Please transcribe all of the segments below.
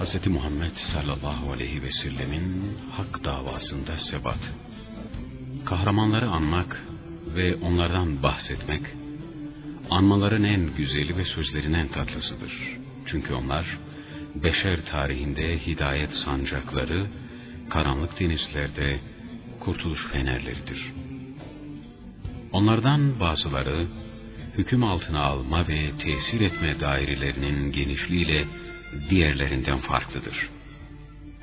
Hz. Muhammed sallallahu aleyhi ve sellemin hak davasında sebat. Kahramanları anmak ve onlardan bahsetmek, anmaların en güzeli ve sözlerin en tatlısıdır. Çünkü onlar, beşer tarihinde hidayet sancakları, karanlık denizlerde kurtuluş fenerleridir. Onlardan bazıları, hüküm altına alma ve tesir etme dairelerinin genişliğiyle diğerlerinden farklıdır.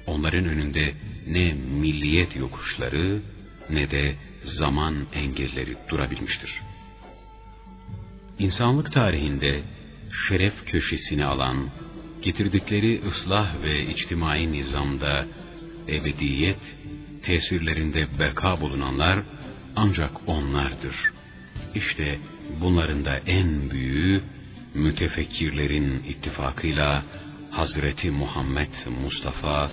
Onların önünde ne milliyet yokuşları ne de zaman engelleri durabilmiştir. İnsanlık tarihinde şeref köşesini alan, getirdikleri ıslah ve içtimai nizamda ebediyet tesirlerinde beka bulunanlar ancak onlardır. İşte bunların da en büyüğü mütefekkirlerin ittifakıyla Hazreti Muhammed Mustafa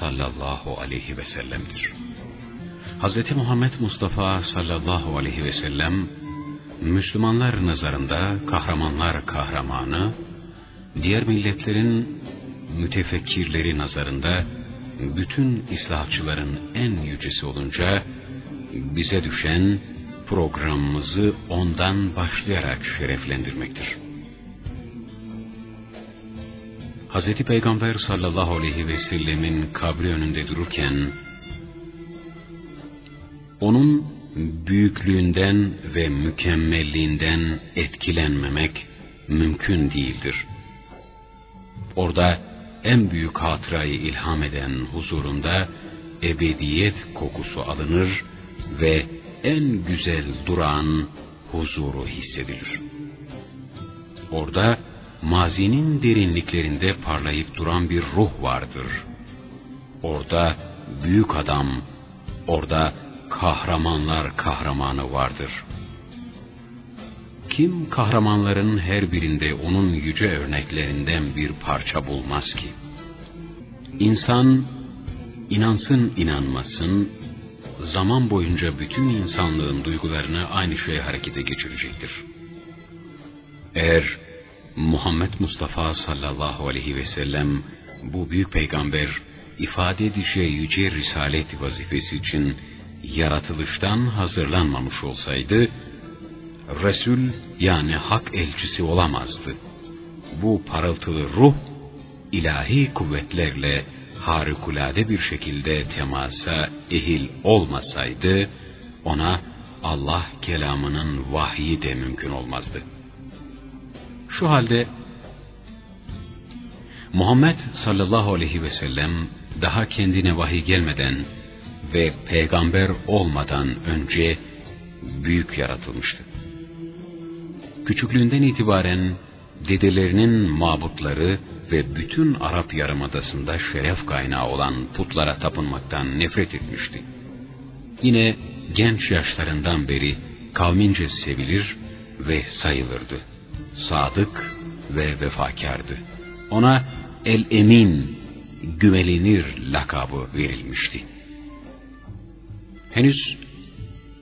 sallallahu aleyhi ve sellem'dir. Hazreti Muhammed Mustafa sallallahu aleyhi ve sellem Müslümanlar nazarında kahramanlar kahramanı, diğer milletlerin mütefekkirleri nazarında bütün İslahçıların en yücesi olunca bize düşen programımızı ondan başlayarak şereflendirmektir. Hz. Peygamber sallallahu aleyhi ve sellemin kabri önünde dururken, onun büyüklüğünden ve mükemmelliğinden etkilenmemek mümkün değildir. Orada en büyük hatırayı ilham eden huzurunda ebediyet kokusu alınır ve en güzel duran huzuru hissedilir. Orada mazinin derinliklerinde parlayıp duran bir ruh vardır. Orada büyük adam, orada kahramanlar kahramanı vardır. Kim kahramanların her birinde onun yüce örneklerinden bir parça bulmaz ki? İnsan, inansın inanmasın, zaman boyunca bütün insanlığın duygularını aynı şeye harekete geçirecektir. Eğer Muhammed Mustafa sallallahu aleyhi ve sellem bu büyük peygamber ifade edeceği yüce risalet vazifesi için yaratılıştan hazırlanmamış olsaydı, Resul yani hak elçisi olamazdı. Bu parıltılı ruh, ilahi kuvvetlerle harikulade bir şekilde temasa ehil olmasaydı, ona Allah kelamının vahyi de mümkün olmazdı. Şu halde Muhammed sallallahu aleyhi ve sellem daha kendine vahiy gelmeden ve peygamber olmadan önce büyük yaratılmıştı. Küçüklüğünden itibaren dedelerinin mabutları ve bütün Arap Yarımadası'nda şeref kaynağı olan putlara tapınmaktan nefret etmişti. Yine genç yaşlarından beri kavmince sevilir ve sayılırdı. Sadık ve vefakardı. Ona El-Emin, güvenilir lakabı verilmişti. Henüz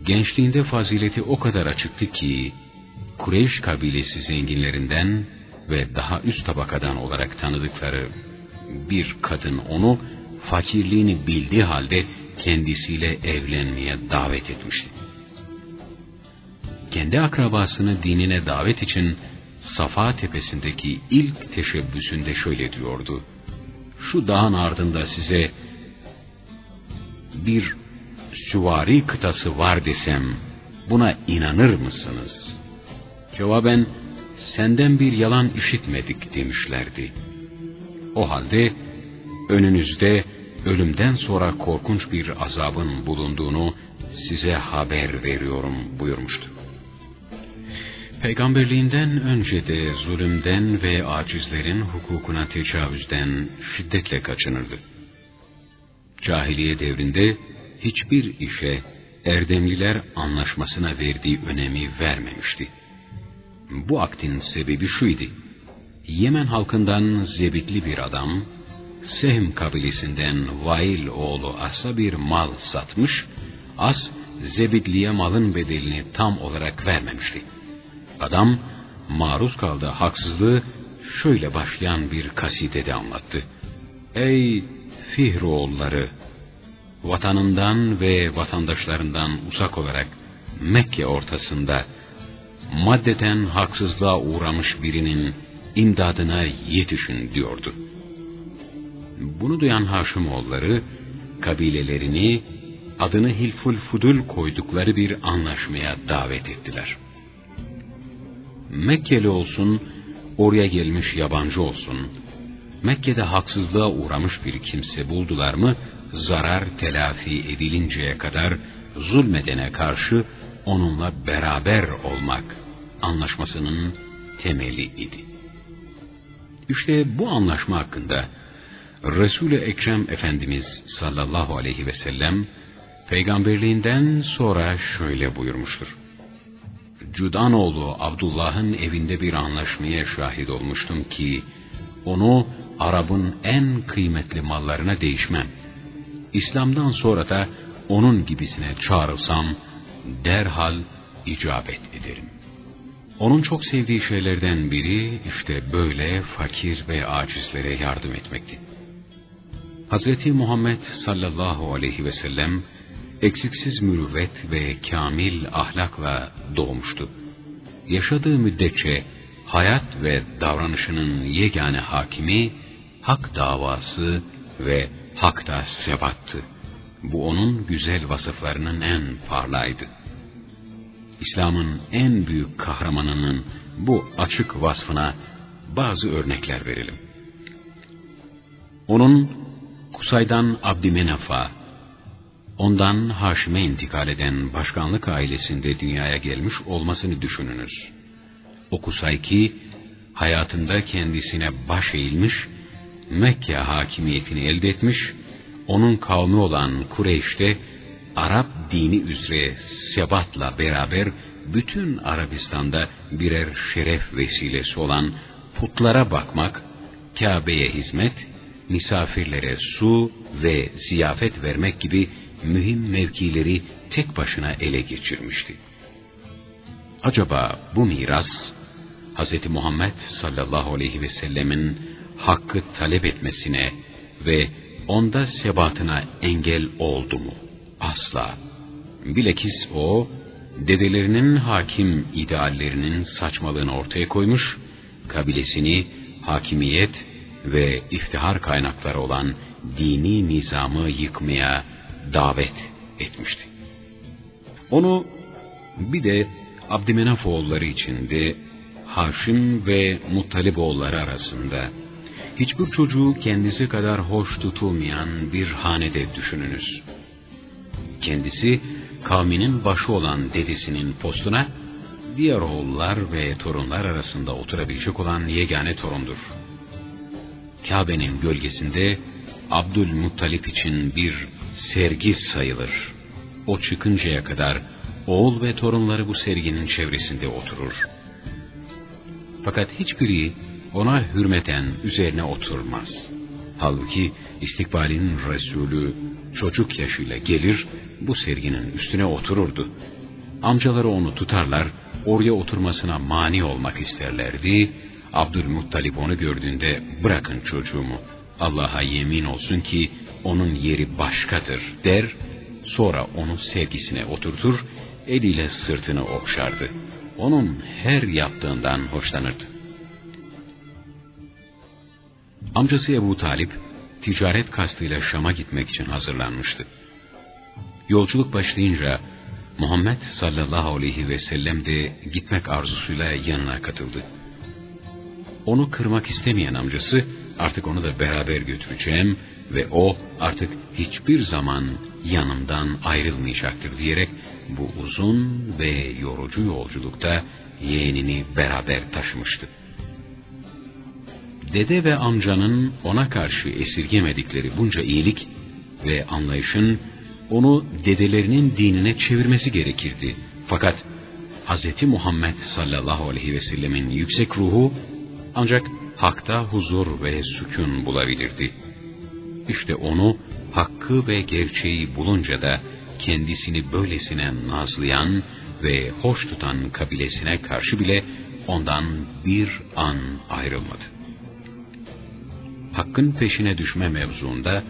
gençliğinde fazileti o kadar açıktı ki, Kureyş kabilesi zenginlerinden ve daha üst tabakadan olarak tanıdıkları bir kadın onu fakirliğini bildiği halde kendisiyle evlenmeye davet etmişti. Kendi akrabasını dinine davet için Safa tepesindeki ilk teşebbüsünde şöyle diyordu. Şu dağın ardında size bir süvari kıtası var desem buna inanır mısınız? Cevaben senden bir yalan işitmedik demişlerdi. O halde önünüzde ölümden sonra korkunç bir azabın bulunduğunu size haber veriyorum buyurmuştu. Peygamberliğinden önce de zulümden ve acizlerin hukukuna tecavüzden şiddetle kaçınırdı. Cahiliye devrinde hiçbir işe erdemliler anlaşmasına verdiği önemi vermemişti. Bu aktin sebebi şuydu. Yemen halkından zebitli bir adam, Sehm kabilesinden Vail oğlu As'a bir mal satmış, As, Zebitli'ye malın bedelini tam olarak vermemişti. Adam, maruz kaldığı haksızlığı şöyle başlayan bir kasidede anlattı. Ey Fihroğulları! Vatanından ve vatandaşlarından uzak olarak Mekke ortasında maddeten haksızlığa uğramış birinin imdadına yetişin diyordu. Bunu duyan Haşimoğulları kabilelerini adını Hilful Fudul koydukları bir anlaşmaya davet ettiler. Mekkeli olsun, oraya gelmiş yabancı olsun, Mekke'de haksızlığa uğramış bir kimse buldular mı, zarar telafi edilinceye kadar zulmedene karşı onunla beraber olmak anlaşmasının temeli idi. İşte bu anlaşma hakkında Resul-i Ekrem Efendimiz sallallahu aleyhi ve sellem peygamberliğinden sonra şöyle buyurmuştur. Cudanoğlu Abdullah'ın evinde bir anlaşmaya şahit olmuştum ki onu Arap'ın en kıymetli mallarına değişmem. İslam'dan sonra da onun gibisine çağrılsam derhal icabet ederim. Onun çok sevdiği şeylerden biri işte böyle fakir ve acizlere yardım etmekti. Hz. Muhammed sallallahu aleyhi ve sellem eksiksiz mürüvvet ve kamil ahlakla doğmuştu. Yaşadığı müddetçe hayat ve davranışının yegane hakimi hak davası ve hakta sebattı. Bu onun güzel vasıflarının en parlaydı. İslam'ın en büyük kahramanının bu açık vasfına bazı örnekler verelim. Onun Kusay'dan Abdümenaf'a, ondan Haşim'e intikal eden başkanlık ailesinde dünyaya gelmiş olmasını düşününüz. O Kusay ki, hayatında kendisine baş eğilmiş, Mekke hakimiyetini elde etmiş, onun kavmi olan Kureyş'te Arap dini üzere sebatla beraber bütün Arabistan'da birer şeref vesilesi olan putlara bakmak, Kabe'ye hizmet, misafirlere su ve ziyafet vermek gibi mühim mevkileri tek başına ele geçirmişti. Acaba bu miras Hz. Muhammed sallallahu aleyhi ve sellemin hakkı talep etmesine ve onda sebatına engel oldu mu? Asla. Bilakis o, dedelerinin hakim ideallerinin saçmalığını ortaya koymuş, kabilesini hakimiyet ve iftihar kaynakları olan dini nizamı yıkmaya davet etmişti. Onu bir de Abdümenaf oğulları içinde Haşim ve Muttalip oğulları arasında hiçbir çocuğu kendisi kadar hoş tutulmayan bir hanede düşününüz. Kendisi kavminin başı olan dedesinin postuna diğer oğullar ve torunlar arasında oturabilecek olan yegane torundur. Kabe'nin gölgesinde Abdülmuttalip için bir sergi sayılır. O çıkıncaya kadar oğul ve torunları bu serginin çevresinde oturur. Fakat hiçbiri ona hürmeten üzerine oturmaz. Halbuki istikbalin Resulü çocuk yaşıyla gelir, bu serginin üstüne otururdu. Amcaları onu tutarlar, oraya oturmasına mani olmak isterlerdi. Abdülmuttalip onu gördüğünde bırakın çocuğumu, Allah'a yemin olsun ki onun yeri başkadır der, sonra onu sevgisine oturtur, eliyle sırtını okşardı. Onun her yaptığından hoşlanırdı. Amcası Ebu Talip, ticaret kastıyla Şam'a gitmek için hazırlanmıştı. Yolculuk başlayınca Muhammed sallallahu aleyhi ve sellem de gitmek arzusuyla yanına katıldı. Onu kırmak istemeyen amcası artık onu da beraber götüreceğim ve o artık hiçbir zaman yanımdan ayrılmayacaktır diyerek bu uzun ve yorucu yolculukta yeğenini beraber taşımıştı. Dede ve amcanın ona karşı esirgemedikleri bunca iyilik ve anlayışın onu dedelerinin dinine çevirmesi gerekirdi. Fakat Hz. Muhammed sallallahu aleyhi ve sellemin yüksek ruhu ancak hakta huzur ve sükun bulabilirdi. İşte onu hakkı ve gerçeği bulunca da kendisini böylesine nazlayan ve hoş tutan kabilesine karşı bile ondan bir an ayrılmadı. hakkın peşine düşme mevzuunda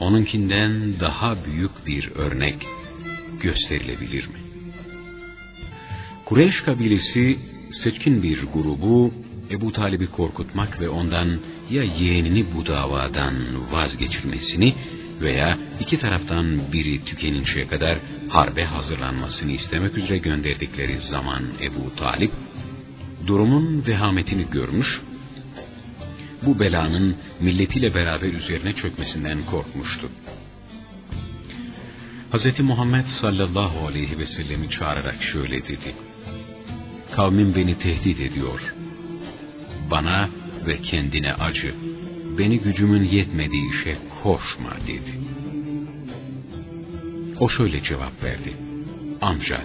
onunkinden daha büyük bir örnek gösterilebilir mi? Kureyş kabilesi seçkin bir grubu Ebu Talib'i korkutmak ve ondan ya yeğenini bu davadan vazgeçirmesini veya iki taraftan biri tükeninceye kadar harbe hazırlanmasını istemek üzere gönderdikleri zaman Ebu Talip, durumun vehametini görmüş, bu belanın milletiyle beraber üzerine çökmesinden korkmuştu. Hz. Muhammed sallallahu aleyhi ve sellemi çağırarak şöyle dedi. Kavmim beni tehdit ediyor. Bana ve kendine acı. Beni gücümün yetmediği işe koşma dedi. O şöyle cevap verdi. Amca,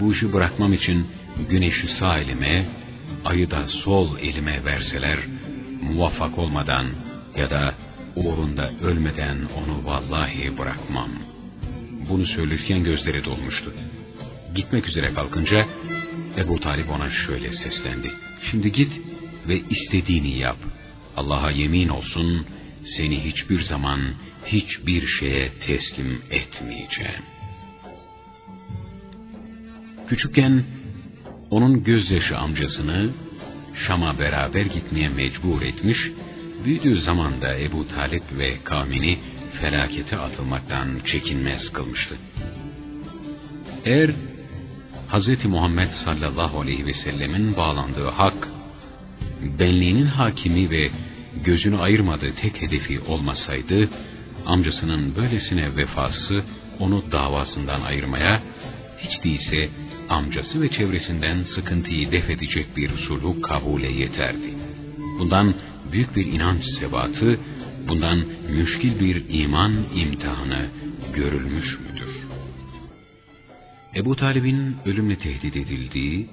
bu işi bırakmam için güneşi sağ elime, ayı da sol elime verseler, muvaffak olmadan ya da uğrunda ölmeden onu vallahi bırakmam. Bunu söylerken gözleri dolmuştu. Gitmek üzere kalkınca Ebu Talip ona şöyle seslendi. Şimdi git ve istediğini yap. Allah'a yemin olsun seni hiçbir zaman hiçbir şeye teslim etmeyeceğim. Küçükken onun gözyaşı amcasını Şam'a beraber gitmeye mecbur etmiş, büyüdüğü zaman da Ebu Talip ve kavmini felakete atılmaktan çekinmez kılmıştı. Eğer Hz. Muhammed sallallahu aleyhi ve sellemin bağlandığı hak, benliğinin hakimi ve gözünü ayırmadığı tek hedefi olmasaydı, amcasının böylesine vefası onu davasından ayırmaya, hiç değilse amcası ve çevresinden sıkıntıyı def edecek bir sulhu kabule yeterdi. Bundan büyük bir inanç sebatı, bundan müşkil bir iman imtihanı görülmüş müdür? Ebu Talib'in ölümle tehdit edildiği,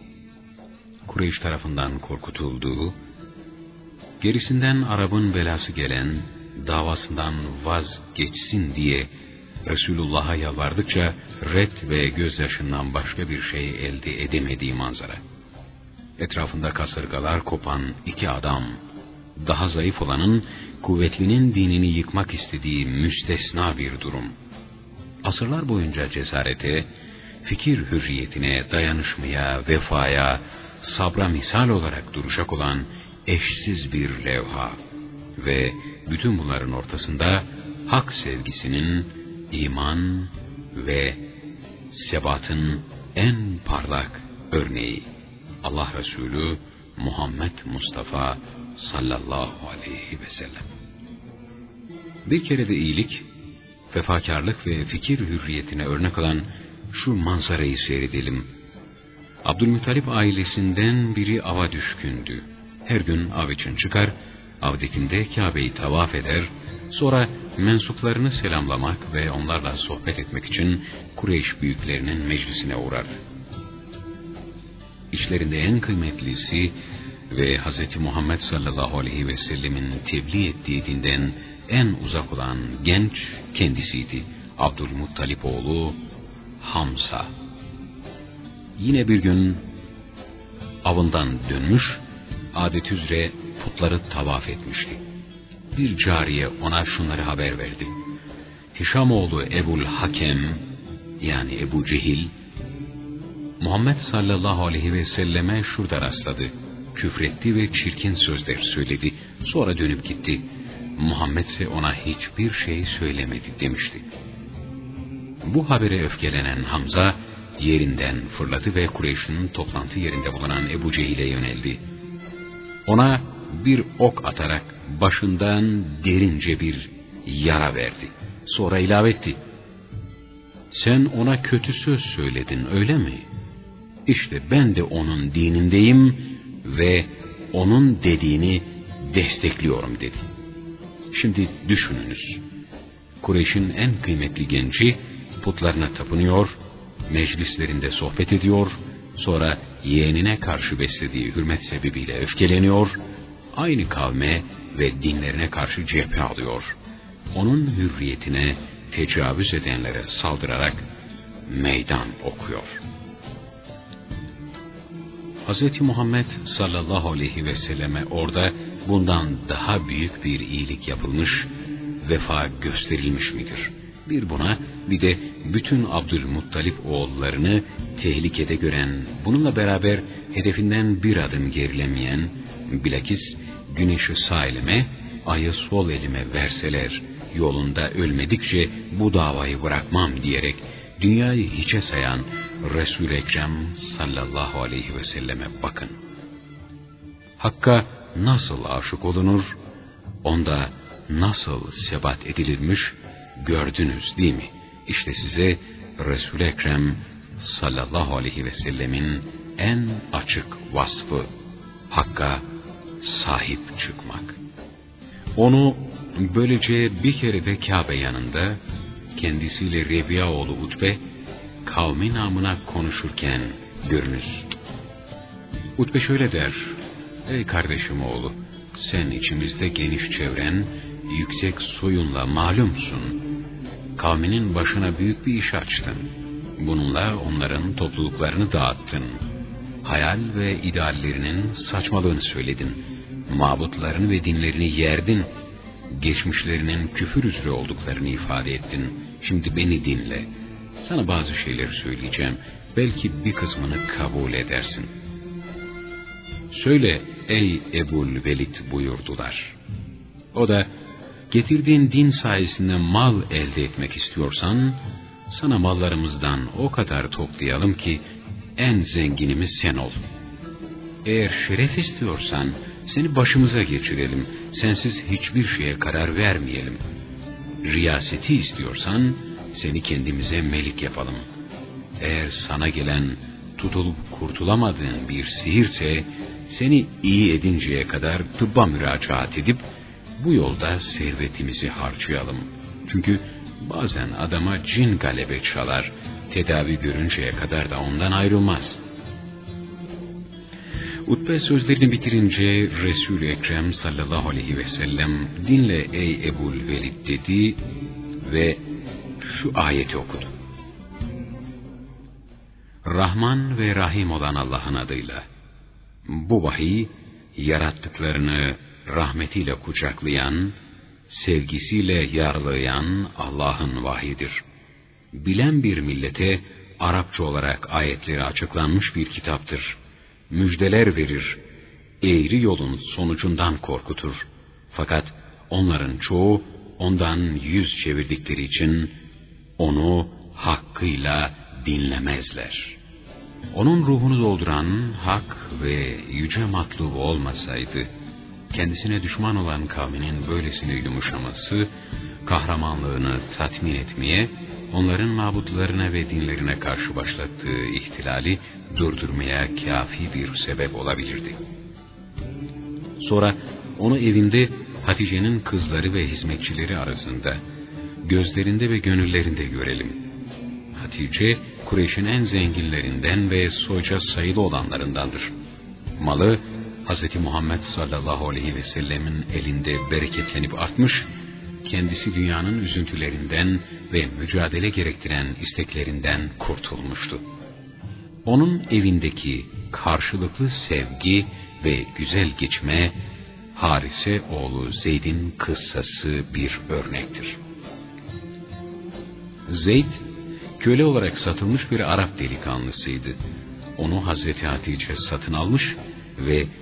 Kureyş tarafından korkutulduğu, gerisinden Arap'ın belası gelen, davasından vazgeçsin diye Resulullah'a yalvardıkça red ve gözyaşından başka bir şey elde edemediği manzara. Etrafında kasırgalar kopan iki adam, daha zayıf olanın kuvvetlinin dinini yıkmak istediği müstesna bir durum. Asırlar boyunca cesarete, fikir hürriyetine, dayanışmaya, vefaya, sabra misal olarak duracak olan eşsiz bir levha ve bütün bunların ortasında hak sevgisinin iman ve sebatın en parlak örneği Allah Resulü Muhammed Mustafa sallallahu aleyhi ve sellem. Bir kere de iyilik, vefakarlık ve fikir hürriyetine örnek olan şu manzarayı seyredelim. Abdülmuttalip ailesinden biri ava düşkündü. Her gün av için çıkar, avdekinde Kabe'yi tavaf eder, sonra mensuplarını selamlamak ve onlarla sohbet etmek için Kureyş büyüklerinin meclisine uğrar. İşlerinde en kıymetlisi ve Hz. Muhammed sallallahu aleyhi ve sellemin tebliğ ettiği dinden en uzak olan genç kendisiydi. Abdülmuttalip oğlu Hamza. Yine bir gün avından dönmüş, adet üzere putları tavaf etmişti. Bir cariye ona şunları haber verdi. Hişamoğlu Ebul Hakem, yani Ebu Cehil, Muhammed sallallahu aleyhi ve selleme şurada rastladı. Küfretti ve çirkin sözler söyledi. Sonra dönüp gitti. Muhammed ise ona hiçbir şey söylemedi demişti. Bu habere öfkelenen Hamza yerinden fırladı ve Kureyş'in toplantı yerinde bulunan Ebu Cehil'e yöneldi. Ona bir ok atarak başından derince bir yara verdi. Sonra ilave etti. Sen ona kötü söz söyledin öyle mi? İşte ben de onun dinindeyim ve onun dediğini destekliyorum dedi. Şimdi düşününüz. Kureyş'in en kıymetli genci putlarına tapınıyor, meclislerinde sohbet ediyor, sonra yeğenine karşı beslediği hürmet sebebiyle öfkeleniyor, aynı kavme ve dinlerine karşı cephe alıyor. Onun hürriyetine tecavüz edenlere saldırarak meydan okuyor. Hz. Muhammed sallallahu aleyhi ve selleme orada bundan daha büyük bir iyilik yapılmış, vefa gösterilmiş midir? Bir buna bir de bütün Abdülmuttalip oğullarını tehlikede gören, bununla beraber hedefinden bir adım gerilemeyen, bilakis güneşi sağ elime, ayı sol elime verseler, yolunda ölmedikçe bu davayı bırakmam diyerek dünyayı hiçe sayan resul Ekrem sallallahu aleyhi ve selleme bakın. Hakka nasıl aşık olunur, onda nasıl sebat edilirmiş gördünüz değil mi? İşte size resul Ekrem sallallahu aleyhi ve sellemin en açık vasfı Hakka sahip çıkmak. Onu böylece bir kere de Kabe yanında kendisiyle Rebiya oğlu Utbe kavmi namına konuşurken görünüz. Utbe şöyle der, Ey kardeşim oğlu, sen içimizde geniş çevren, yüksek soyunla malumsun. Kavminin başına büyük bir iş açtın. Bununla onların topluluklarını dağıttın. Hayal ve ideallerinin saçmalığını söyledin. Mabutlarını ve dinlerini yerdin. Geçmişlerinin küfür üzere olduklarını ifade ettin. Şimdi beni dinle. Sana bazı şeyler söyleyeceğim. Belki bir kısmını kabul edersin. Söyle ey Ebul Velid buyurdular. O da getirdiğin din sayesinde mal elde etmek istiyorsan sana mallarımızdan o kadar toplayalım ki en zenginimiz sen ol. Eğer şeref istiyorsan seni başımıza geçirelim, sensiz hiçbir şeye karar vermeyelim. Riyaseti istiyorsan seni kendimize melik yapalım. Eğer sana gelen tutulup kurtulamadığın bir sihirse seni iyi edinceye kadar tıbba müracaat edip bu yolda servetimizi harcayalım. Çünkü bazen adama cin galebe çalar, tedavi görünceye kadar da ondan ayrılmaz. Utbe sözlerini bitirince Resul-i Ekrem sallallahu aleyhi ve sellem dinle ey Ebul Velid dedi ve şu ayeti okudu. Rahman ve Rahim olan Allah'ın adıyla. Bu vahiy yarattıklarını rahmetiyle kucaklayan, sevgisiyle yarlayan Allah'ın vahidir. Bilen bir millete Arapça olarak ayetleri açıklanmış bir kitaptır. Müjdeler verir, eğri yolun sonucundan korkutur. Fakat onların çoğu ondan yüz çevirdikleri için onu hakkıyla dinlemezler. Onun ruhunu dolduran hak ve yüce matlubu olmasaydı, kendisine düşman olan kavminin böylesine yumuşaması, kahramanlığını tatmin etmeye, onların mabutlarına ve dinlerine karşı başlattığı ihtilali durdurmaya kafi bir sebep olabilirdi. Sonra onu evinde Hatice'nin kızları ve hizmetçileri arasında, gözlerinde ve gönüllerinde görelim. Hatice, Kureyş'in en zenginlerinden ve soyca sayılı olanlarındandır. Malı, Hz. Muhammed sallallahu aleyhi ve sellemin elinde bereketlenip artmış, kendisi dünyanın üzüntülerinden ve mücadele gerektiren isteklerinden kurtulmuştu. Onun evindeki karşılıklı sevgi ve güzel geçme, Harise oğlu Zeyd'in kıssası bir örnektir. Zeyd, köle olarak satılmış bir Arap delikanlısıydı. Onu Hazreti Hatice satın almış ve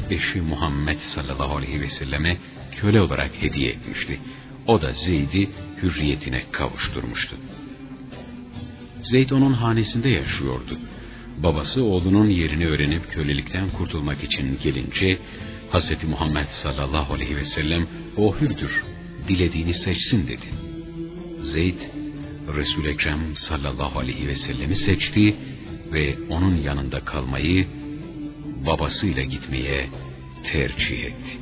eşi Muhammed sallallahu aleyhi ve selleme köle olarak hediye etmişti. O da Zeyd'i hürriyetine kavuşturmuştu. Zeyd onun hanesinde yaşıyordu. Babası oğlunun yerini öğrenip kölelikten kurtulmak için gelince Hz. Muhammed sallallahu aleyhi ve sellem o hürdür, dilediğini seçsin dedi. Zeyd, Resul-i Ekrem sallallahu aleyhi ve sellemi seçti ve onun yanında kalmayı, babasıyla gitmeye tercih etti.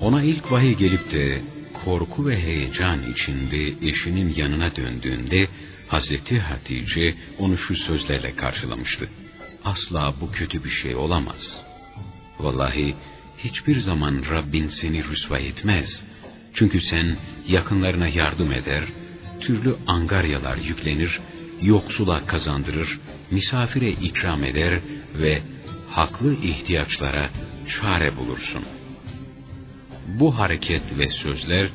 Ona ilk vahiy gelip de korku ve heyecan içinde eşinin yanına döndüğünde Hazreti Hatice onu şu sözlerle karşılamıştı. Asla bu kötü bir şey olamaz. Vallahi hiçbir zaman Rabbin seni rüsva etmez. Çünkü sen yakınlarına yardım eder, türlü angaryalar yüklenir, yoksula kazandırır, misafire ikram eder ve haklı ihtiyaçlara çare bulursun. Bu hareket ve sözler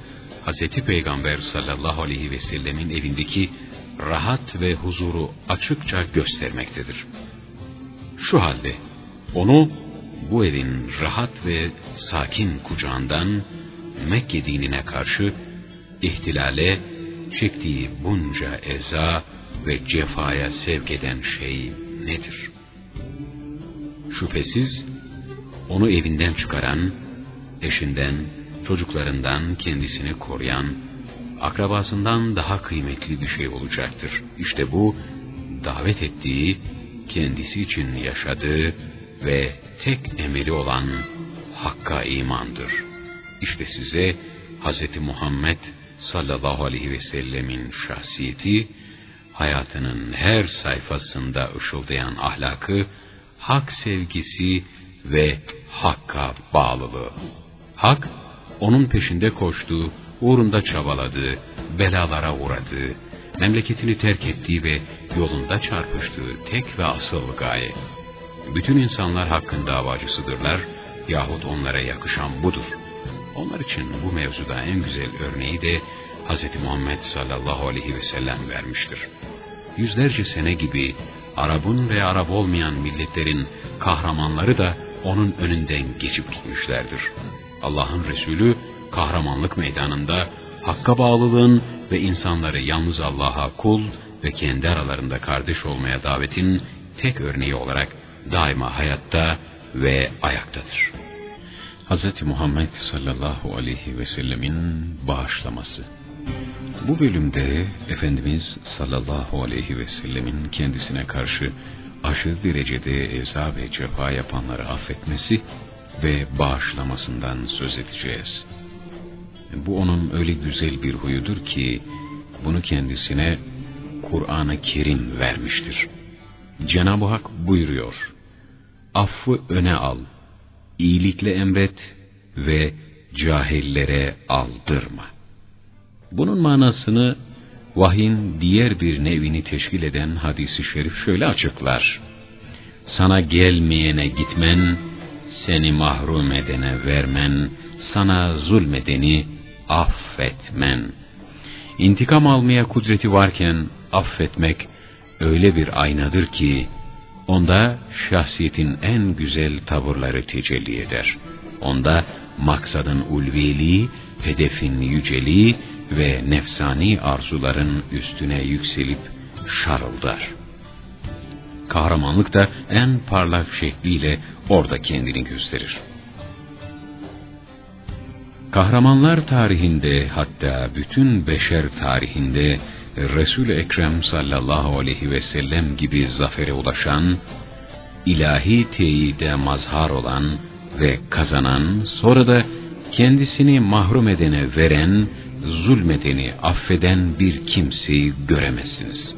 Hz. Peygamber sallallahu aleyhi ve sellemin evindeki rahat ve huzuru açıkça göstermektedir. Şu halde onu bu evin rahat ve sakin kucağından Mekke dinine karşı ihtilale, çektiği bunca eza ve cefaya sevk eden şey nedir? Şüphesiz onu evinden çıkaran, eşinden, çocuklarından kendisini koruyan, akrabasından daha kıymetli bir şey olacaktır. İşte bu, davet ettiği, kendisi için yaşadığı ve tek emeli olan Hakk'a imandır. İşte size Hz. Muhammed sallallahu aleyhi ve sellemin şahsiyeti, hayatının her sayfasında ışıldayan ahlakı, hak sevgisi ve hakka bağlılığı. Hak, onun peşinde koştuğu, uğrunda çabaladığı, belalara uğradığı, memleketini terk ettiği ve yolunda çarpıştığı tek ve asıl gaye. Bütün insanlar hakkın davacısıdırlar yahut onlara yakışan budur. Onlar için bu mevzuda en güzel örneği de Hz. Muhammed sallallahu aleyhi ve sellem vermiştir. Yüzlerce sene gibi Arap'ın ve Arap olmayan milletlerin kahramanları da onun önünden geçip gitmişlerdir. Allah'ın Resulü kahramanlık meydanında hakka bağlılığın ve insanları yalnız Allah'a kul ve kendi aralarında kardeş olmaya davetin tek örneği olarak daima hayatta ve ayaktadır. Hz. Muhammed sallallahu aleyhi ve sellemin bağışlaması bu bölümde Efendimiz sallallahu aleyhi ve sellemin kendisine karşı aşırı derecede eza ve cefa yapanları affetmesi ve bağışlamasından söz edeceğiz. Bu onun öyle güzel bir huyudur ki bunu kendisine Kur'an-ı Kerim vermiştir. Cenab-ı Hak buyuruyor, affı öne al, iyilikle emret ve cahillere aldırma.'' Bunun manasını vahyin diğer bir nevini teşkil eden hadisi şerif şöyle açıklar. Sana gelmeyene gitmen, seni mahrum edene vermen, sana zulmedeni affetmen. İntikam almaya kudreti varken affetmek öyle bir aynadır ki, onda şahsiyetin en güzel tavırları tecelli eder. Onda maksadın ulviliği, hedefin yüceliği ve nefsani arzuların üstüne yükselip şarıldar. Kahramanlık da en parlak şekliyle orada kendini gösterir. Kahramanlar tarihinde hatta bütün beşer tarihinde Resul-i Ekrem sallallahu aleyhi ve sellem gibi zafere ulaşan, ilahi teyide mazhar olan ve kazanan, sonra da kendisini mahrum edene veren zulmedeni affeden bir kimseyi göremezsiniz.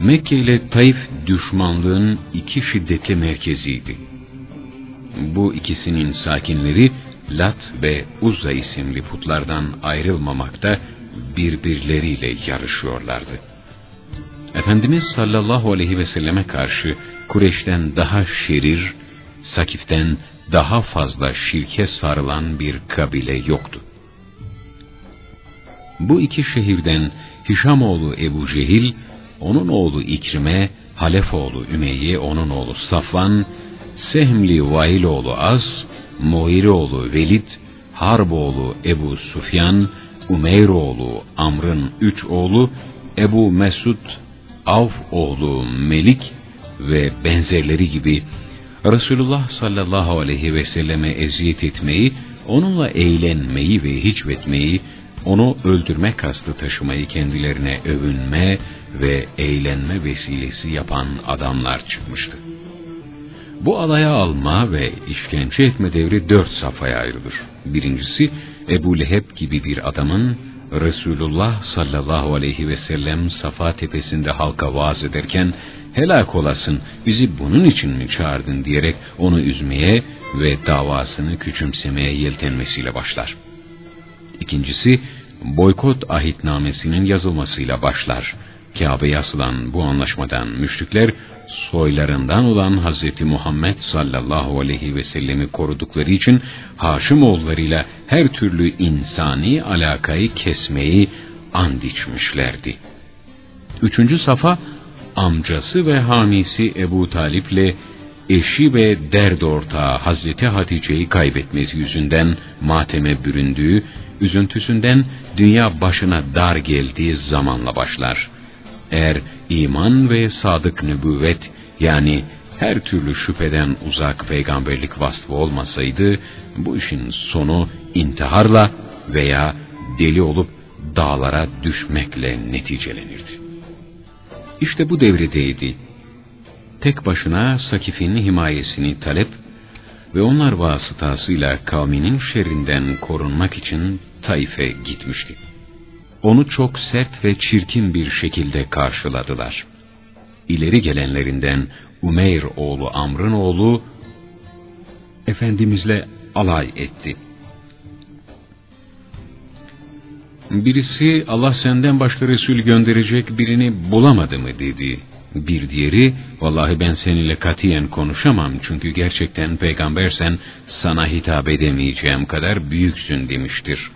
Mekke ile Taif düşmanlığın iki şiddetli merkeziydi. Bu ikisinin sakinleri Lat ve Uzza isimli putlardan ayrılmamakta birbirleriyle yarışıyorlardı. Efendimiz sallallahu aleyhi ve selleme karşı Kureş'ten daha şerir, Sakif'ten daha fazla şirke sarılan bir kabile yoktu. Bu iki şehirden Hişamoğlu Ebu Cehil, onun oğlu İkrime, Halefoğlu Ümeyye, onun oğlu Safvan, Sehmli Vailoğlu Az, Muiroğlu Velid, Harboğlu Ebu Sufyan, Umeyroğlu Amr'ın üç oğlu, Ebu Mesud, Avf oğlu Melik ve benzerleri gibi Resulullah sallallahu aleyhi ve selleme eziyet etmeyi, onunla eğlenmeyi ve hicvetmeyi, onu öldürme kastı taşımayı kendilerine övünme ve eğlenme vesilesi yapan adamlar çıkmıştı. Bu alaya alma ve işkence etme devri dört safhaya ayrılır. Birincisi, Ebu Leheb gibi bir adamın Resulullah sallallahu aleyhi ve sellem Safa tepesinde halka vaaz ederken helak olasın bizi bunun için mi çağırdın diyerek onu üzmeye ve davasını küçümsemeye yeltenmesiyle başlar. İkincisi, boykot ahitnamesinin yazılmasıyla başlar. Kabe'ye asılan bu anlaşmadan müşrikler soylarından olan Hz. Muhammed sallallahu aleyhi ve sellemi korudukları için Haşimoğullarıyla her türlü insani alakayı kesmeyi and içmişlerdi. Üçüncü safa amcası ve hamisi Ebu Talip'le eşi ve derd ortağı Hazreti Hatice'yi kaybetmesi yüzünden mateme büründüğü, üzüntüsünden dünya başına dar geldiği zamanla başlar. Eğer iman ve sadık nübüvvet yani her türlü şüpheden uzak peygamberlik vasfı olmasaydı bu işin sonu intiharla veya deli olup dağlara düşmekle neticelenirdi. İşte bu devredeydi. Tek başına Sakif'in himayesini talep ve onlar vasıtasıyla kavminin şerrinden korunmak için Taif'e gitmişti. Onu çok sert ve çirkin bir şekilde karşıladılar. İleri gelenlerinden Umeyr oğlu Amr'ın oğlu Efendimizle alay etti. Birisi Allah senden başka Resul gönderecek birini bulamadı mı dedi. Bir diğeri vallahi ben seninle katiyen konuşamam çünkü gerçekten peygambersen sana hitap edemeyeceğim kadar büyüksün demiştir.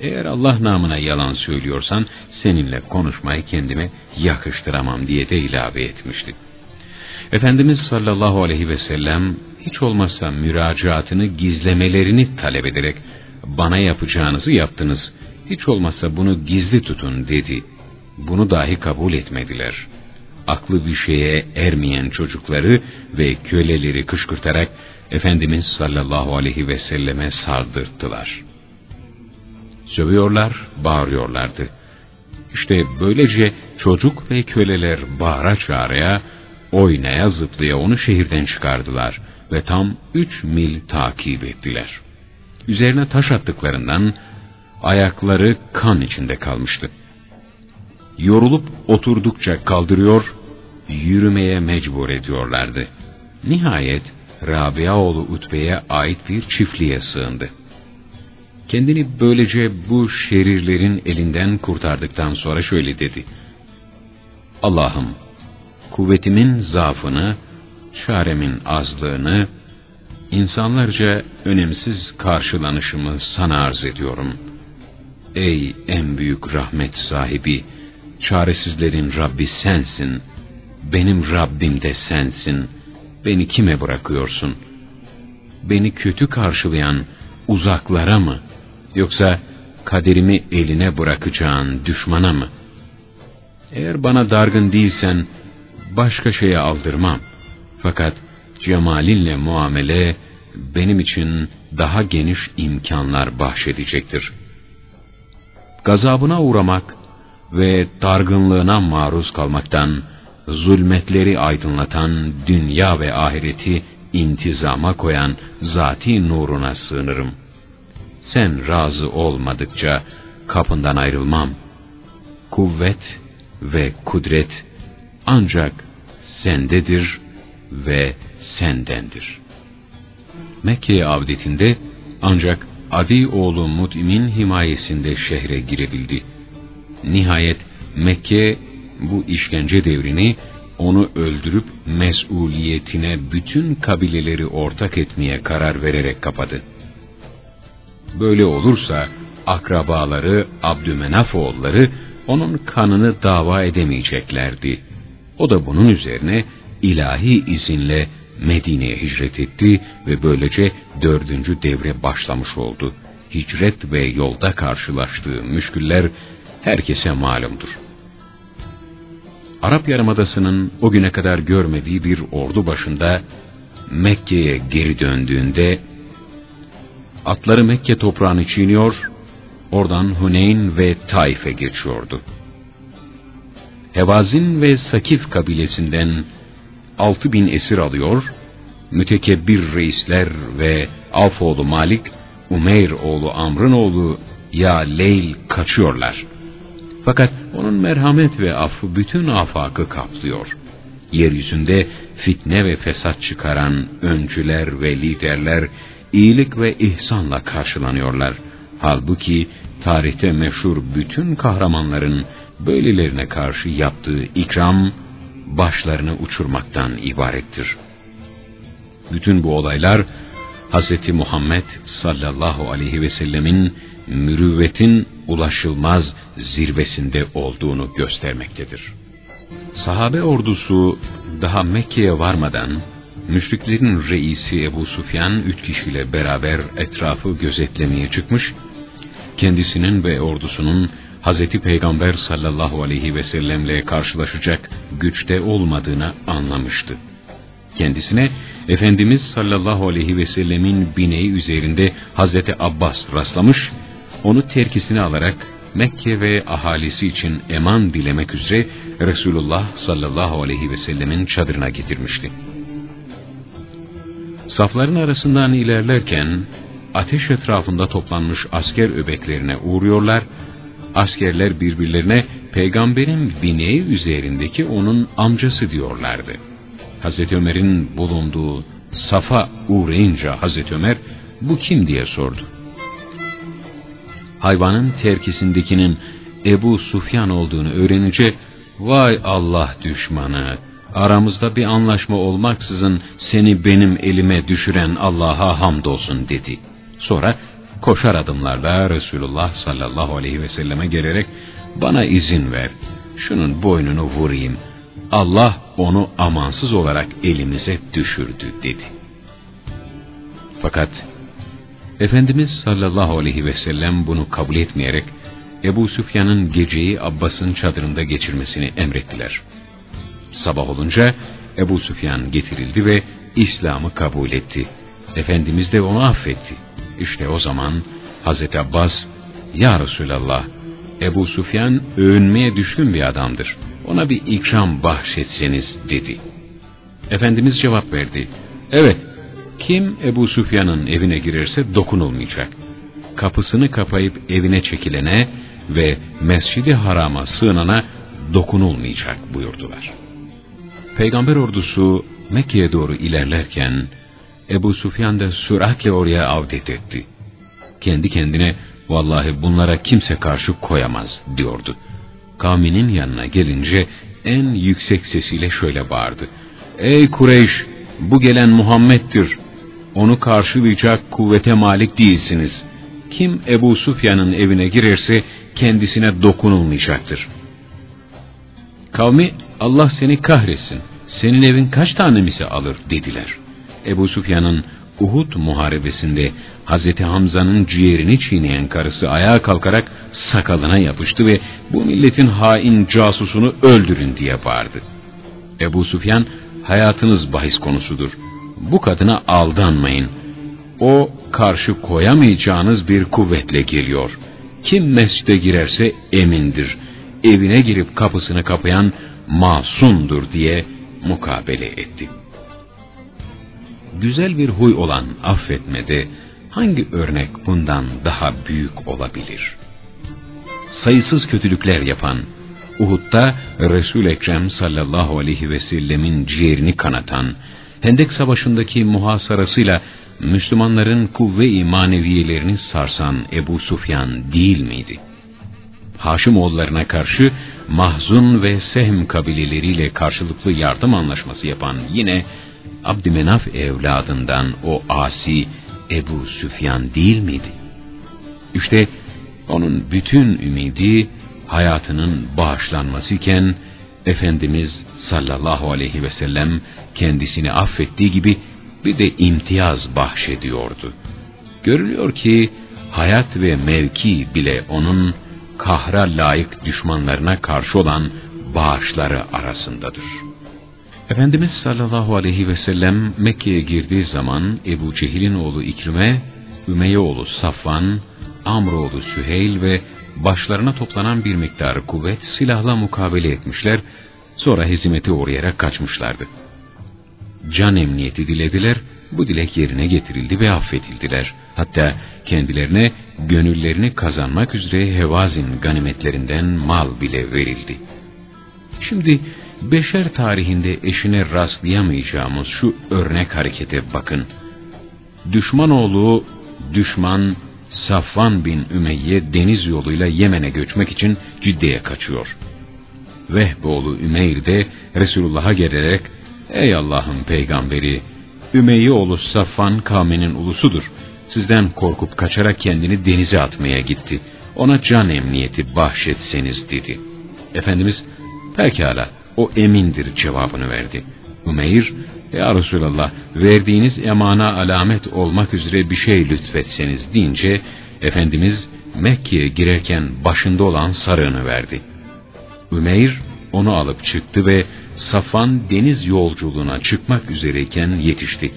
Eğer Allah namına yalan söylüyorsan seninle konuşmayı kendime yakıştıramam diye de ilave etmişti. Efendimiz sallallahu aleyhi ve sellem hiç olmazsa müracaatını gizlemelerini talep ederek bana yapacağınızı yaptınız hiç olmazsa bunu gizli tutun dedi. Bunu dahi kabul etmediler. Aklı bir şeye ermeyen çocukları ve köleleri kışkırtarak Efendimiz sallallahu aleyhi ve selleme sardırttılar. Sövüyorlar, bağırıyorlardı. İşte böylece çocuk ve köleler bağıra çağrıya, oynaya zıplaya onu şehirden çıkardılar ve tam üç mil takip ettiler. Üzerine taş attıklarından ayakları kan içinde kalmıştı. Yorulup oturdukça kaldırıyor, yürümeye mecbur ediyorlardı. Nihayet Rabiaoğlu Utbe'ye ait bir çiftliğe sığındı. Kendini böylece bu şerirlerin elinden kurtardıktan sonra şöyle dedi. Allah'ım, kuvvetimin zaafını, çaremin azlığını, insanlarca önemsiz karşılanışımı sana arz ediyorum.'' Ey en büyük rahmet sahibi, çaresizlerin Rabbi sensin, benim Rabbim de sensin, beni kime bırakıyorsun? Beni kötü karşılayan uzaklara mı, yoksa kaderimi eline bırakacağın düşmana mı? Eğer bana dargın değilsen, başka şeye aldırmam. Fakat cemalinle muamele, benim için daha geniş imkanlar bahşedecektir.'' gazabına uğramak ve dargınlığına maruz kalmaktan, zulmetleri aydınlatan dünya ve ahireti intizama koyan zati nuruna sığınırım. Sen razı olmadıkça kapından ayrılmam. Kuvvet ve kudret ancak sendedir ve sendendir. Mekke avdetinde ancak Adi oğlu Mut'im'in himayesinde şehre girebildi. Nihayet Mekke bu işkence devrini onu öldürüp mesuliyetine bütün kabileleri ortak etmeye karar vererek kapadı. Böyle olursa akrabaları Abdümenaf oğulları onun kanını dava edemeyeceklerdi. O da bunun üzerine ilahi izinle Medine'ye hicret etti ve böylece dördüncü devre başlamış oldu. Hicret ve yolda karşılaştığı müşküller herkese malumdur. Arap Yarımadası'nın o güne kadar görmediği bir ordu başında Mekke'ye geri döndüğünde atları Mekke toprağını çiğniyor, oradan Huneyn ve Taif'e geçiyordu. Hevazin ve Sakif kabilesinden altı bin esir alıyor, mütekebbir reisler ve Avfoğlu Malik, Umeyr oğlu Amr'ın oğlu Ya Leyl kaçıyorlar. Fakat onun merhamet ve affı bütün afakı kaplıyor. Yeryüzünde fitne ve fesat çıkaran öncüler ve liderler iyilik ve ihsanla karşılanıyorlar. Halbuki tarihte meşhur bütün kahramanların böylelerine karşı yaptığı ikram, başlarını uçurmaktan ibarettir. Bütün bu olaylar, Hz. Muhammed sallallahu aleyhi ve sellemin mürüvvetin ulaşılmaz zirvesinde olduğunu göstermektedir. Sahabe ordusu daha Mekke'ye varmadan müşriklerin reisi Ebu Sufyan üç kişiyle beraber etrafı gözetlemeye çıkmış, kendisinin ve ordusunun Hz. Peygamber sallallahu aleyhi ve sellemle karşılaşacak güçte olmadığını anlamıştı. Kendisine Efendimiz sallallahu aleyhi ve sellemin bineği üzerinde Hazreti Abbas rastlamış, onu terkisini alarak Mekke ve ahalisi için eman dilemek üzere Resulullah sallallahu aleyhi ve sellemin çadırına getirmişti. Safların arasından ilerlerken ateş etrafında toplanmış asker öbeklerine uğruyorlar, askerler birbirlerine peygamberin bineği üzerindeki onun amcası diyorlardı. Hazreti Ömer'in bulunduğu safa uğrayınca Hazreti Ömer bu kim diye sordu. Hayvanın terkisindekinin Ebu Sufyan olduğunu öğrenince vay Allah düşmanı aramızda bir anlaşma olmaksızın seni benim elime düşüren Allah'a hamdolsun dedi. Sonra koşar adımlarla Resulullah sallallahu aleyhi ve selleme gelerek bana izin ver, şunun boynunu vurayım. Allah onu amansız olarak elimize düşürdü dedi. Fakat Efendimiz sallallahu aleyhi ve sellem bunu kabul etmeyerek Ebu Süfyan'ın geceyi Abbas'ın çadırında geçirmesini emrettiler. Sabah olunca Ebu Süfyan getirildi ve İslam'ı kabul etti. Efendimiz de onu affetti. İşte o zaman Hazreti Abbas, Ya Resulallah, Ebu Sufyan övünmeye düşkün bir adamdır. Ona bir ikram bahşetseniz dedi. Efendimiz cevap verdi. Evet, kim Ebu Sufyan'ın evine girerse dokunulmayacak. Kapısını kapayıp evine çekilene ve mescidi harama sığınana dokunulmayacak buyurdular. Peygamber ordusu Mekke'ye doğru ilerlerken Ebu Sufyan da süratle oraya avdet etti. Kendi kendine vallahi bunlara kimse karşı koyamaz diyordu. Kavminin yanına gelince en yüksek sesiyle şöyle bağırdı. Ey Kureyş bu gelen Muhammed'dir. Onu karşılayacak kuvvete malik değilsiniz. Kim Ebu Sufyan'ın evine girerse kendisine dokunulmayacaktır. Kavmi Allah seni kahretsin. Senin evin kaç tanemizi alır dediler. Ebu Sufyan'ın Uhud muharebesinde Hazreti Hamza'nın ciğerini çiğneyen karısı ayağa kalkarak sakalına yapıştı ve bu milletin hain casusunu öldürün diye bağırdı. Ebu Sufyan hayatınız bahis konusudur. Bu kadına aldanmayın. O karşı koyamayacağınız bir kuvvetle geliyor. Kim mescide girerse emindir. Evine girip kapısını kapayan masumdur diye mukabele etti güzel bir huy olan affetmede hangi örnek bundan daha büyük olabilir? Sayısız kötülükler yapan, Uhud'da Resul Ekrem sallallahu aleyhi ve sellemin ciğerini kanatan, Hendek Savaşı'ndaki muhasarasıyla Müslümanların kuvve-i maneviyelerini sarsan Ebu Sufyan değil miydi? Haşimoğullarına karşı Mahzun ve Sehm kabileleriyle karşılıklı yardım anlaşması yapan yine Abdümenaf evladından o asi Ebu Süfyan değil miydi? İşte onun bütün ümidi hayatının bağışlanması iken Efendimiz sallallahu aleyhi ve sellem kendisini affettiği gibi bir de imtiyaz bahşediyordu. Görülüyor ki hayat ve mevki bile onun kahra layık düşmanlarına karşı olan bağışları arasındadır.'' Efendimiz sallallahu aleyhi ve sellem Mekke'ye girdiği zaman Ebu Cehil'in oğlu İkrime, Ümeyye oğlu Safvan, Amr oğlu Süheyl ve başlarına toplanan bir miktar kuvvet silahla mukabele etmişler, sonra hizmeti uğrayarak kaçmışlardı. Can emniyeti dilediler, bu dilek yerine getirildi ve affedildiler. Hatta kendilerine gönüllerini kazanmak üzere Hevazin ganimetlerinden mal bile verildi. Şimdi beşer tarihinde eşine rastlayamayacağımız şu örnek harekete bakın. Düşmanoğlu düşman Safvan bin Ümeyye deniz yoluyla Yemen'e göçmek için Cidde'ye kaçıyor. Vehb oğlu Ümeyr de Resulullah'a gelerek Ey Allah'ın peygamberi Ümeyye oğlu Safvan kavminin ulusudur. Sizden korkup kaçarak kendini denize atmaya gitti. Ona can emniyeti bahşetseniz dedi. Efendimiz pekala o emindir cevabını verdi. Ümeyr ya Resulallah verdiğiniz emana alamet olmak üzere bir şey lütfetseniz deyince Efendimiz Mekke'ye girerken başında olan sarığını verdi. Ümeyr onu alıp çıktı ve Safan deniz yolculuğuna çıkmak üzereyken yetişti.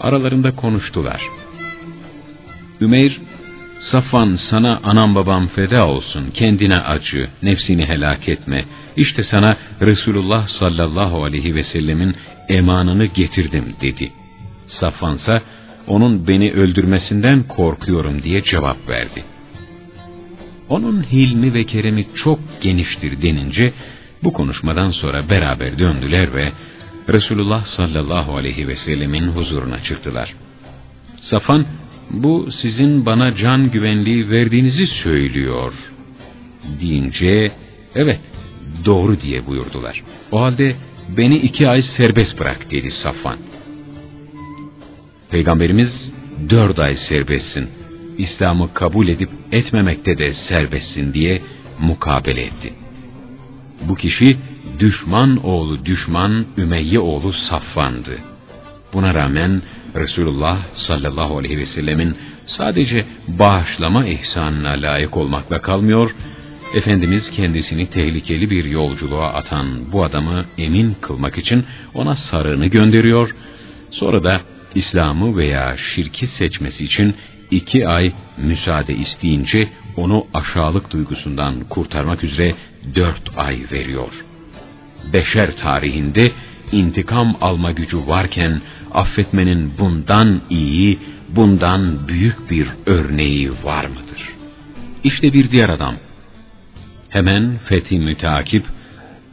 Aralarında konuştular. Ümeyr, Safan sana anam babam feda olsun, kendine acı, nefsini helak etme. İşte sana Resulullah sallallahu aleyhi ve sellemin emanını getirdim dedi. Safvan ise onun beni öldürmesinden korkuyorum diye cevap verdi. Onun hilmi ve keremi çok geniştir denince bu konuşmadan sonra beraber döndüler ve Resulullah sallallahu aleyhi ve sellemin huzuruna çıktılar. Safan, bu sizin bana can güvenliği verdiğinizi söylüyor deyince, evet doğru diye buyurdular. O halde beni iki ay serbest bırak dedi Safvan. Peygamberimiz dört ay serbestsin, İslam'ı kabul edip etmemekte de serbestsin diye mukabele etti. Bu kişi düşman oğlu düşman Ümeyye oğlu Safvan'dı. Buna rağmen Resulullah sallallahu aleyhi ve sellemin sadece bağışlama ihsanına layık olmakla kalmıyor, Efendimiz kendisini tehlikeli bir yolculuğa atan bu adamı emin kılmak için ona sarığını gönderiyor, sonra da İslam'ı veya şirki seçmesi için iki ay müsaade isteyince onu aşağılık duygusundan kurtarmak üzere dört ay veriyor. Beşer tarihinde intikam alma gücü varken affetmenin bundan iyi, bundan büyük bir örneği var mıdır? İşte bir diğer adam. Hemen fethi müteakip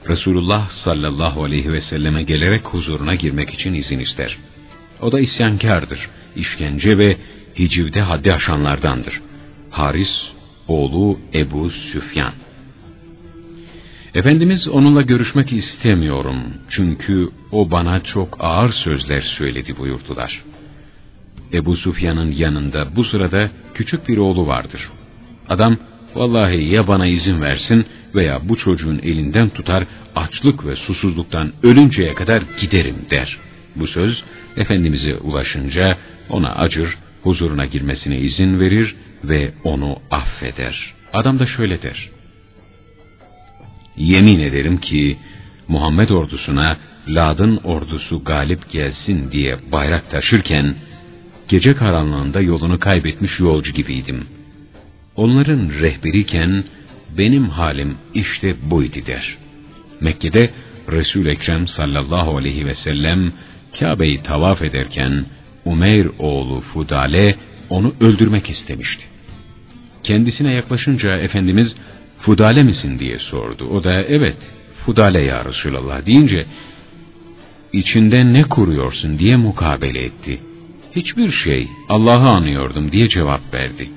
Resulullah sallallahu aleyhi ve selleme gelerek huzuruna girmek için izin ister. O da isyankardır, işkence ve hicivde haddi aşanlardandır. Haris, oğlu Ebu Süfyan. Efendimiz onunla görüşmek istemiyorum çünkü o bana çok ağır sözler söyledi buyurdular. Ebu Sufyan'ın yanında bu sırada küçük bir oğlu vardır. Adam, vallahi ya bana izin versin veya bu çocuğun elinden tutar, açlık ve susuzluktan ölünceye kadar giderim der. Bu söz, Efendimiz'e ulaşınca ona acır, huzuruna girmesine izin verir ve onu affeder. Adam da şöyle der. Yemin ederim ki Muhammed ordusuna Lad'ın ordusu galip gelsin diye bayrak taşırken gece karanlığında yolunu kaybetmiş yolcu gibiydim. Onların rehberiyken benim halim işte buydu der. Mekke'de Resul-i Ekrem sallallahu aleyhi ve sellem Kabe'yi tavaf ederken Umeyr oğlu Fudale onu öldürmek istemişti. Kendisine yaklaşınca Efendimiz Fudale misin diye sordu. O da evet Fudale ya Resulallah deyince içinde ne kuruyorsun diye mukabele etti. Hiçbir şey Allah'ı anıyordum diye cevap verdi.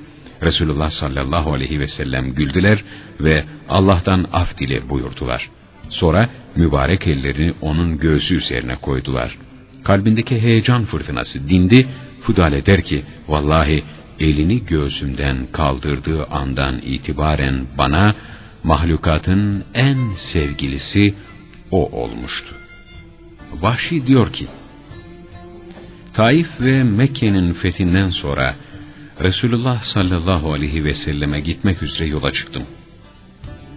Resulullah sallallahu aleyhi ve sellem güldüler ve Allah'tan af dile buyurdular. Sonra mübarek ellerini onun göğsü üzerine koydular. Kalbindeki heyecan fırtınası dindi, Fudale der ki, vallahi elini göğsümden kaldırdığı andan itibaren bana mahlukatın en sevgilisi o olmuştu. Vahşi diyor ki, Taif ve Mekke'nin fethinden sonra Resulullah sallallahu aleyhi ve selleme gitmek üzere yola çıktım.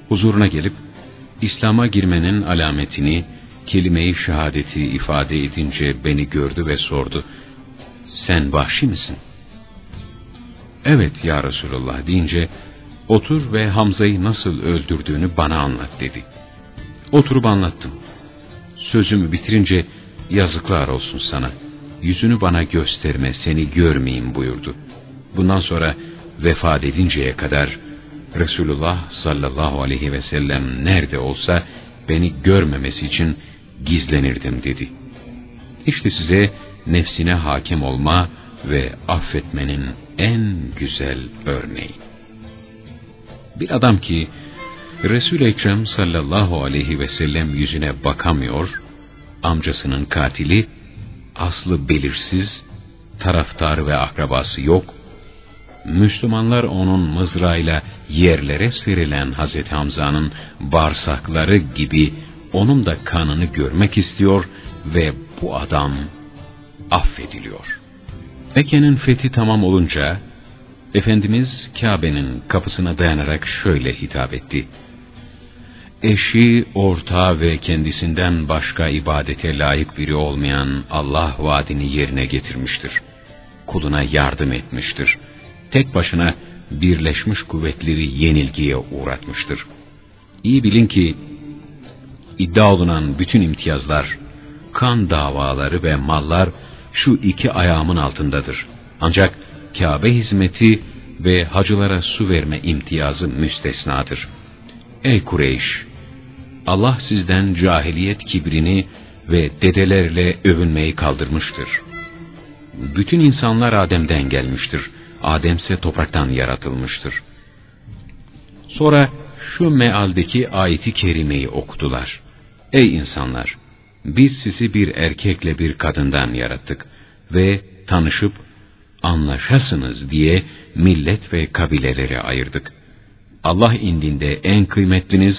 Huzuruna gelip İslam'a girmenin alametini, kelime-i şehadeti ifade edince beni gördü ve sordu. Sen vahşi misin? Evet ya Resulullah deyince otur ve Hamza'yı nasıl öldürdüğünü bana anlat dedi. Oturup anlattım. Sözümü bitirince yazıklar olsun sana. Yüzünü bana gösterme seni görmeyeyim buyurdu. Bundan sonra vefat edinceye kadar Resulullah sallallahu aleyhi ve sellem nerede olsa beni görmemesi için gizlenirdim dedi. İşte size nefsine hakim olma ve affetmenin en güzel örneği. Bir adam ki Resul-i Ekrem sallallahu aleyhi ve sellem yüzüne bakamıyor, amcasının katili, aslı belirsiz, taraftar ve akrabası yok, Müslümanlar onun mızrağıyla yerlere serilen Hazreti Hamza'nın bağırsakları gibi onun da kanını görmek istiyor ve bu adam affediliyor. Mekke'nin fethi tamam olunca Efendimiz Kabe'nin kapısına dayanarak şöyle hitap etti. Eşi, ortağı ve kendisinden başka ibadete layık biri olmayan Allah vaadini yerine getirmiştir. Kuluna yardım etmiştir. Tek başına birleşmiş kuvvetleri yenilgiye uğratmıştır. İyi bilin ki iddia olunan bütün imtiyazlar, kan davaları ve mallar şu iki ayağımın altındadır. Ancak Kabe hizmeti ve hacılara su verme imtiyazı müstesnadır. Ey Kureyş! Allah sizden cahiliyet kibrini ve dedelerle övünmeyi kaldırmıştır. Bütün insanlar Adem'den gelmiştir. Adem ise topraktan yaratılmıştır. Sonra şu mealdeki ayeti kerimeyi okudular. Ey insanlar! Biz sizi bir erkekle bir kadından yarattık ve tanışıp anlaşasınız diye millet ve kabileleri ayırdık. Allah indinde en kıymetliniz,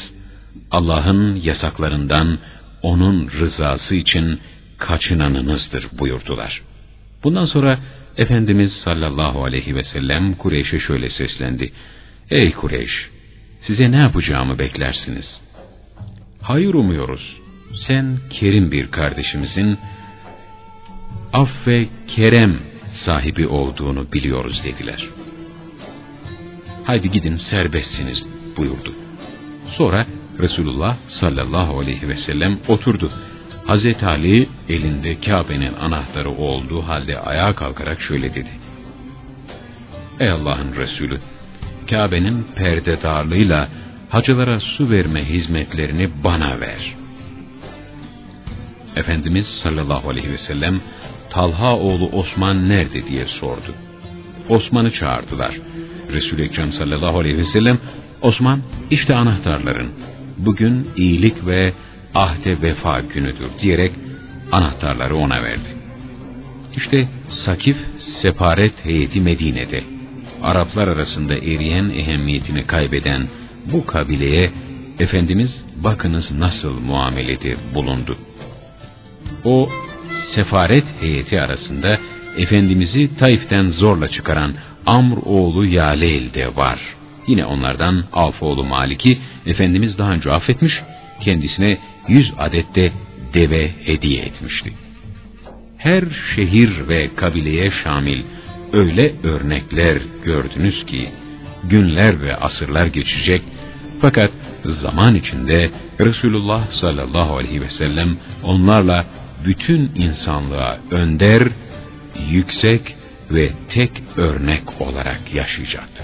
Allah'ın yasaklarından onun rızası için kaçınanınızdır buyurdular. Bundan sonra Efendimiz sallallahu aleyhi ve sellem Kureyş'e şöyle seslendi. Ey Kureyş! Size ne yapacağımı beklersiniz? Hayır umuyoruz. Sen kerim bir kardeşimizin af ve kerem sahibi olduğunu biliyoruz dediler. Haydi gidin serbestsiniz buyurdu. Sonra Resulullah sallallahu aleyhi ve sellem oturdu. Hazreti Ali elinde Kabe'nin anahtarı olduğu halde ayağa kalkarak şöyle dedi. Ey Allah'ın Resulü! Kabe'nin perdedarlığıyla hacılara su verme hizmetlerini bana ver. Efendimiz sallallahu aleyhi ve sellem Talha oğlu Osman nerede diye sordu. Osman'ı çağırdılar. Resul-i Ekrem sallallahu aleyhi ve sellem Osman işte anahtarların. Bugün iyilik ve ahde vefa günüdür diyerek anahtarları ona verdi. İşte Sakif separet heyeti Medine'de. Araplar arasında eriyen ehemmiyetini kaybeden bu kabileye Efendimiz bakınız nasıl muamelede bulundu. O sefaret heyeti arasında Efendimiz'i Taif'ten zorla çıkaran Amr oğlu Yaleel de var. Yine onlardan Avf oğlu Malik'i Efendimiz daha önce affetmiş, kendisine yüz adette deve hediye etmişti. Her şehir ve kabileye şamil öyle örnekler gördünüz ki, günler ve asırlar geçecek, fakat zaman içinde Resulullah sallallahu aleyhi ve sellem onlarla bütün insanlığa önder, yüksek ve tek örnek olarak yaşayacaktır.